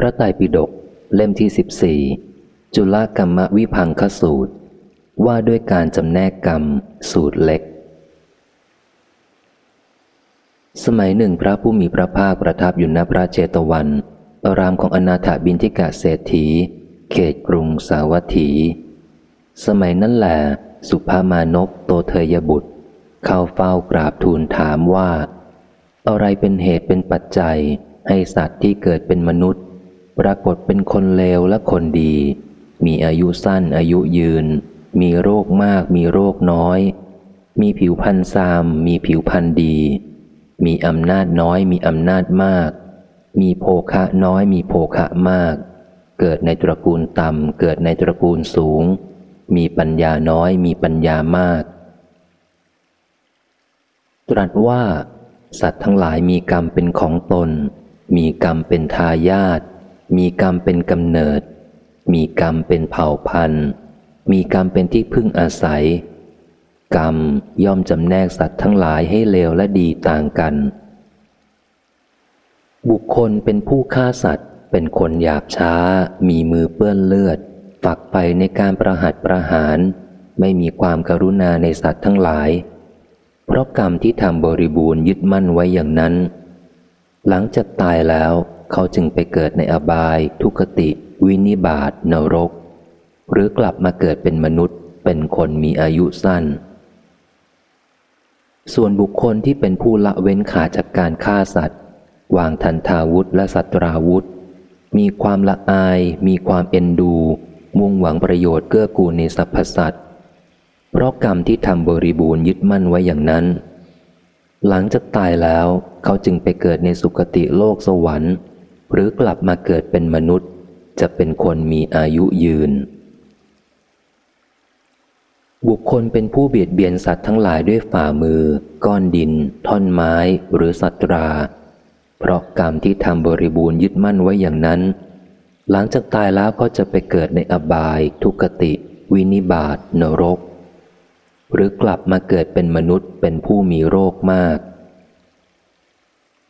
พระไตรปิฎกเล่มที่สิบสี่จุลกรรมวิพังคสูตร ว่าด้วยการจำแนกกรรมสูตรเล็ก สมัยหนึ่งพระผู้มีพระภาคประทับอยู่ณพระเจตวัน อารามของอนาถบินทิกะเศรษฐี เขตกรุงสาวัตถี สมัยนั้นแหละสุภามานพโตเทยบุตร เข้าเฝ้ากราบทูลถามว่า อะไรเป็นเหตุเป็นปัจจัยให้สัตว์ที่เกิดเป็นมนุษย์ ปรากฏเป็นคนเลวและคนดี มีอายุสั้นอายุยืน มีโรคมากมีโรคน้อย มีผิวพันธ์ซาม มีผิวพันธ์ดี มีอำนาจน้อยมีอำนาจมาก มีโภคะน้อยมีโภคะมาก เกิดในตระกูลต่ำเกิดในตระกูลสูง มีปัญญาน้อยมีปัญญามาก ตรัสว่า สัตว์ทั้งหลายมีกรรมเป็นของตน มีกรรมเป็นทายาท มีกรรมเป็นกำเนิด มีกรรมเป็นเผ่าพันธุ์ มีกรรมเป็นที่พึ่งอาศัย กรรมย่อมจำแนกสัตว์ทั้งหลายให้เลวและดีต่างกัน บุคคลเป็นผู้ฆ่าสัตว์ เป็นคนหยาบช้า มีมือเปื้อนเลือด ฝักไปในการประหัตประหาร ไม่มีความกรุณาในสัตว์ทั้งหลาย เพราะกรรมที่ทำบริบูรณ์ยึดมั่นไว้อย่างนั้น หลังจากตายแล้ว เขาจึงไปเกิดในอบาย ทุกติ วินิบาตนรก หรือกลับมาเกิดเป็นมนุษย์ เป็นคนมีอายุสั้น ส่วนบุคคลที่เป็นผู้ละเว้นขาจากการฆ่าสัตว์ วางทันทาวุธและสัตราวุธ มีความละอาย มีความเอ็นดู มุ่งหวังประโยชน์เกื้อกูลในสรรพสัตว์ เพราะกรรมที่ทำบริบูรณ์ยึดมั่นไว้อย่างนั้นหลังจากตายแล้วเขาจึงไปเกิดในสุคติโลกสวรรค์ หรือกลับมาเกิดเป็นมนุษย์ จะเป็นคนมีอายุยืน บุคคลเป็นผู้เบียดเบียนสัตว์ทั้งหลายด้วยฝ่ามือ ก้อนดิน ท่อนไม้ หรือสัตรา เพราะกรรมที่ทำบริบูรณ์ยึดมั่นไว้อย่างนั้น หลังจากตายแล้วเขาจะไปเกิดในอบาย ทุกติ วินิบาตนรก หรือกลับมาเกิดเป็นมนุษย์เป็นผู้มีโรคมาก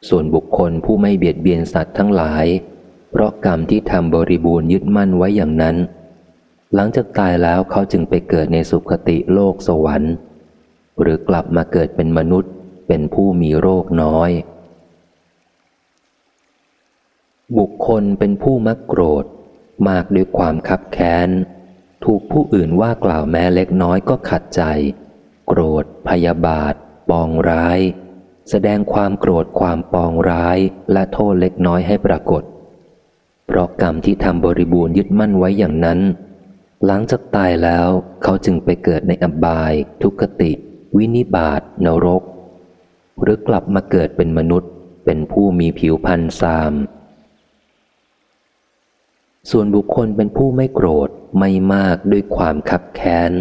ส่วนบุคคลผู้ไม่เบียดเบียนสัตว์ทั้งหลาย เพราะกรรมที่ทำบริบูรณ์ยึดมั่นไว้อย่างนั้น หลังจากตายแล้วเขาจึงไปเกิดในสุคติโลกสวรรค์ หรือกลับมาเกิดเป็นมนุษย์ เป็นผู้มีโรคน้อย บุคคลเป็นผู้มักโกรธ มากด้วยความคับแค้น ถูกผู้อื่นว่ากล่าวแม้เล็กน้อยก็ขัดใจ โกรธ พยาบาท ปองร้าย แสดงความโกรธความปองร้ายและโทษเล็กน้อยให้ปรากฏ เพราะกรรมที่ทำบริบูรณ์ยึดมั่นไว้อย่างนั้น หลังจากตายแล้วเขาจึงไปเกิดในอบาย ทุกติ วินิบาตนรก หรือกลับมาเกิดเป็นมนุษย์ เป็นผู้มีผิวพันธ์ซาม ส่วนบุคคลเป็นผู้ไม่โกรธไม่มากด้วยความขับแค้น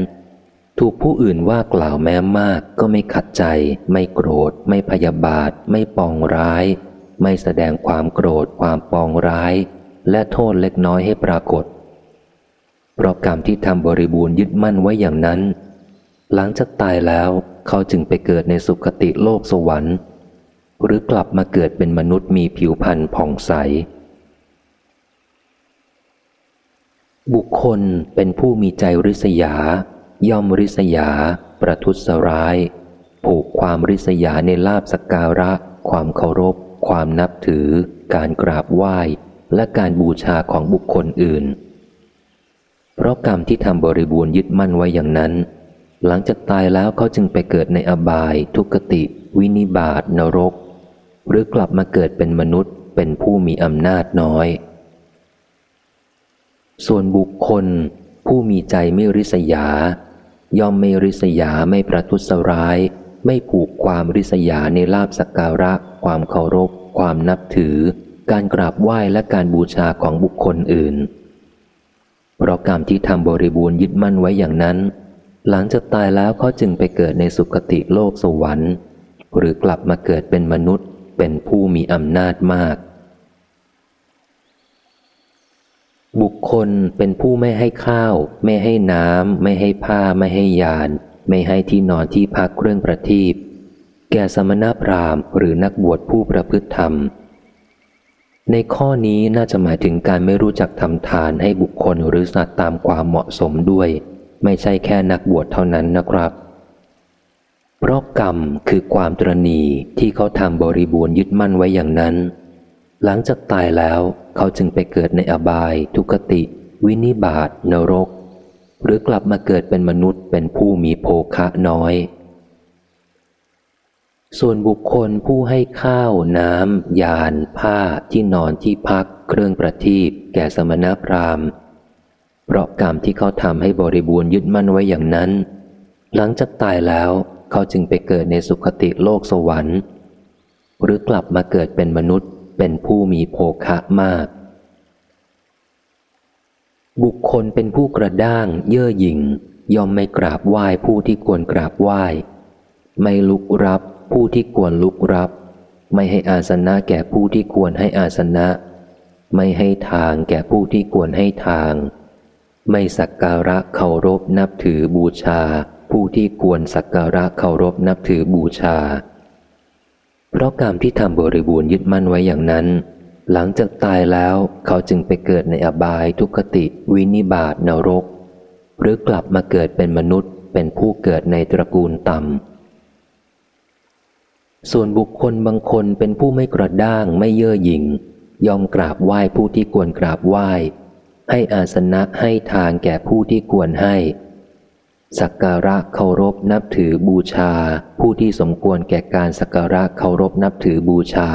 ถูกผู้อื่นว่ากล่าวแม้มากก็ไม่ขัดใจ ไม่โกรธ ไม่พยาบาท ไม่ปองร้าย ไม่แสดงความโกรธความปองร้าย และโทษเล็กน้อยให้ปรากฏ เพราะกรรมที่ทำบริบูรณ์ยึดมั่นไว้อย่างนั้น หลังจากตายแล้วเขาจึงไปเกิดในสุคติโลกสวรรค์ หรือกลับมาเกิดเป็นมนุษย์มีผิวพรรณผ่องใส บุคคลเป็นผู้มีใจริษยา ย่อมริษยา ประทุษร้าย ผูกความริษยาในลาบสการะ ความเคารพ ความนับถือ การกราบไหว้ และการบูชาของบุคคลอื่น เพราะกรรมที่ทำบริบูรณ์ยึดมั่นไว้อย่างนั้น หลังจากตายแล้วเขาจึงไปเกิดในอบาย ทุกติ วินิบาตนรก หรือกลับมาเกิดเป็นมนุษย์ เป็นผู้มีอำนาจน้อย ส่วนบุคคลผู้มีใจไม่ริษยา ย่อมไม่ริษยาไม่ประทุษร้าย ไม่ผูกความริษยาในลาบสักการะ ความเคารพ ความนับถือ การกราบไหว้และการบูชาของบุคคลอื่น เพราะกรรมที่ทำบริบูรณ์ยึดมั่นไว้อย่างนั้น หลังจากตายแล้วเขาจึงไปเกิดในสุคติโลกสวรรค์ หรือกลับมาเกิดเป็นมนุษย์เป็นผู้มีอำนาจมาก บุคคลเป็นผู้ไม่ให้ข้าว ไม่ให้น้ำ ไม่ให้ผ้า ไม่ให้ยาน ไม่ให้ที่นอนที่พักเครื่องประทีปแก่สมณพราหมณ์หรือนักบวชผู้ประพฤติธรรม ในข้อนี้น่าจะหมายถึงการไม่รู้จักทำทานให้บุคคลหรือสัตว์ตามความเหมาะสมด้วย ไม่ใช่แค่นักบวชเท่านั้นนะครับ เพราะกรรมคือความตรณีที่เขาทำบริบูรณ์ยึดมั่นไว้อย่างนั้น หลังจากตายแล้วเขาจึงไปเกิดในอบาย ทุกติ วินิบาตนรก หรือกลับมาเกิดเป็นมนุษย์เป็นผู้มีโภคะน้อย ส่วนบุคคลผู้ให้ข้าว น้ำ ยาน ผ้าที่นอนที่พัก เครื่องประทีปแก่สมณพราหมณ์ เพราะกรรมที่เขาทำให้บริบูรณ์ยึดมั่นไว้อย่างนั้น หลังจากตายแล้วเขาจึงไปเกิดในสุคติโลกสวรรค์ หรือกลับมาเกิดเป็นมนุษย์ เป็นผู้มีโภคะมาก บุคคลเป็นผู้กระด้างเย่อหยิ่งยอมไม่กราบไหว้ผู้ที่ควรกราบไหว้ ไม่ลุกรับผู้ที่ควรลุกรับ ไม่ให้อาสนะแก่ผู้ที่ควรให้อาสนะ ไม่ให้ทางแก่ผู้ที่ควรให้ทาง ไม่สักการะเคารพนับถือบูชา ผู้ที่ควรสักการะเคารพนับถือบูชา เพราะกรรมที่ทำบริบูรณ์ยึดมั่นไว้อย่างนั้น หลังจากตายแล้วเขาจึงไปเกิดในอบายทุกขติ วินิบาตนรก หรือกลับมาเกิดเป็นมนุษย์ เป็นผู้เกิดในตระกูลต่ำส่วนบุคคลบางคนเป็นผู้ไม่กระด้างไม่เย่อหยิ่ง ยอมกราบไหว้ผู้ที่ควรกราบไหว้ให้อาสนะให้ทางแก่ผู้ที่ควรให้ สักการะเคารพนับถือบูชา ผู้ที่สมควรแก่การสักการะเคารพนับถือบูชา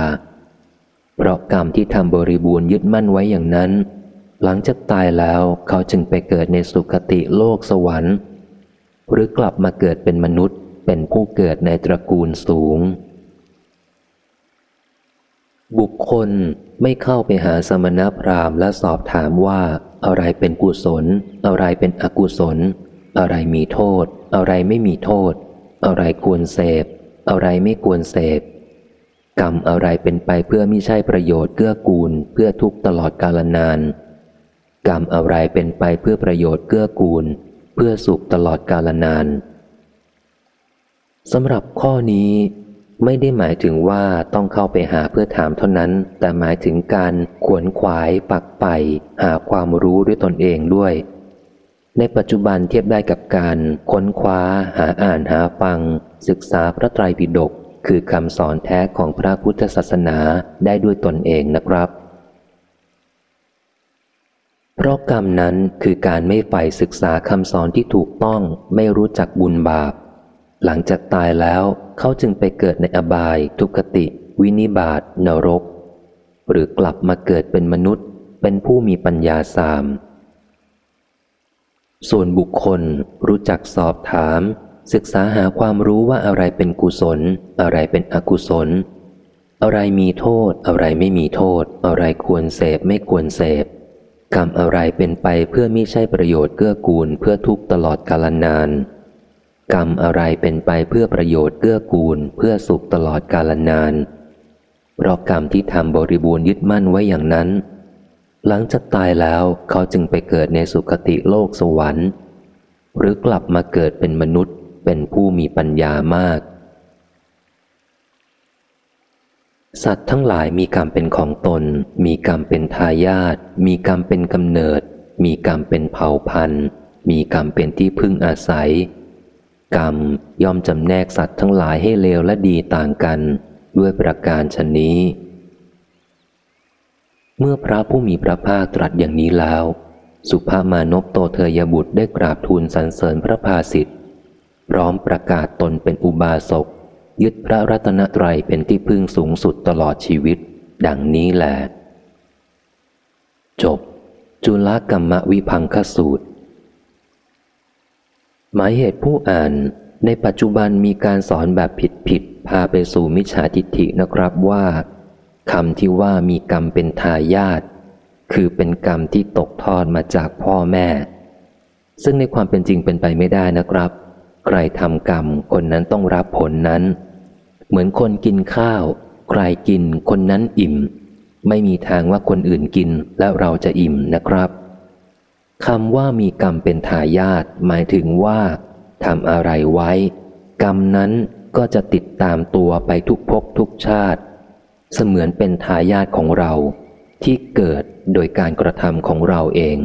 เพราะกรรมที่ทำบริบูรณ์ยึดมั่นไว้อย่างนั้น หลังจากตายแล้วเขาจึงไปเกิดในสุคติโลกสวรรค์ หรือกลับมาเกิดเป็นมนุษย์เป็นผู้เกิดในตระกูลสูง บุคคลไม่เข้าไปหาสมณพราหมณ์และสอบถามว่าอะไรเป็นกุศล อะไรเป็นอกุศล อะไรมีโทษ อะไรไม่มีโทษ อะไรควรเสพ อะไรไม่ควรเสพ กรรมอะไรเป็นไปเพื่อไม่ใช่ประโยชน์เกื้อกูล เพื่อทุกตลอดกาลนาน กรรมอะไรเป็นไปเพื่อประโยชน์เกื้อกูล เพื่อสุขตลอดกาลนานสำหรับข้อนี้ไม่ได้หมายถึงว่าต้องเข้าไปหาเพื่อถามเท่านั้น แต่หมายถึงการขวนขวายปักไปหาความรู้ด้วยตนเองด้วย ในปัจจุบันเทียบได้กับการค้นคว้าหาอ่านหาฟัง ศึกษาพระไตรปิฎกคือคำสอนแท้ของพระพุทธศาสนาได้ด้วยตนเองนะครับ เพราะกรรมนั้นคือการไม่ใฝ่ศึกษาคำสอนที่ถูกต้องไม่รู้จักบุญบาป หลังจากตายแล้วเขาจึงไปเกิดในอบาย ทุกติ วินิบาตนรก หรือกลับมาเกิดเป็นมนุษย์ เป็นผู้มีปัญญาสาม ส่วนบุคคลรู้จักสอบถาม ศึกษาหาความรู้ว่าอะไรเป็นกุศล อะไรเป็นอกุศล อะไรมีโทษ อะไรไม่มีโทษ อะไรควรเสพไม่ควรเสพกรรมอะไรเป็นไปเพื่อมิใช่ประโยชน์เกื้อกูลเพื่อทุกตลอดกาลนาน กรรมอะไรเป็นไปเพื่อประโยชน์เกื้อกูลเพื่อสุขตลอดกาลนานเพราะกรรมที่ทำบริบูรณ์ยึดมั่นไว้อย่างนั้น หลังจากตายแล้วเขาจึงไปเกิดในสุคติโลกสวรรค์ หรือกลับมาเกิดเป็นมนุษย์เป็นผู้มีปัญญามาก สัตว์ทั้งหลายมีกรรมเป็นของตน มีกรรมเป็นทายาทมีกรรมเป็นกำเนิด มีกรรมเป็นเผ่าพันธุ์ มีกรรมเป็นที่พึ่งอาศัย กรรมย่อมจำแนกสัตว์ทั้งหลายให้เลวและดีต่างกัน ด้วยประการชนนี้ เมื่อพระผู้มีพระภาคตรัสอย่างนี้แล้ว สุภามานพโตเทยบุตรได้กราบทูลสรรเสริญพระภาสิทธิ์พร้อมประกาศตนเป็นอุบาสกยึดพระรัตนตรัยเป็นที่พึ่งสูงสุดตลอดชีวิต ดังนี้แหละจบ จุลกรรมวิพังคสูตร หมายเหตุผู้อ่านในปัจจุบันมีการสอนแบบผิดผิดพาไปสู่มิจฉาทิฏฐินะครับว่า คำที่ว่ามีกรรมเป็นทายาทคือเป็นกรรมที่ตกทอดมาจากพ่อแม่ ซึ่งในความเป็นจริงเป็นไปไม่ได้นะครับ ใครทำกรรมคนนั้นต้องรับผลนั้น เหมือนคนกินข้าว ใครกินคนนั้นอิ่ม ไม่มีทางว่าคนอื่นกินแล้วเราจะอิ่มนะครับคำว่ามีกรรมเป็นทายาทหมายถึงว่าทำอะไรไว้ กรรมนั้นก็จะติดตามตัวไปทุกภพทุกชาติ เสมือนเป็นทายาทของเราที่เกิดโดยการกระทำของเราเอง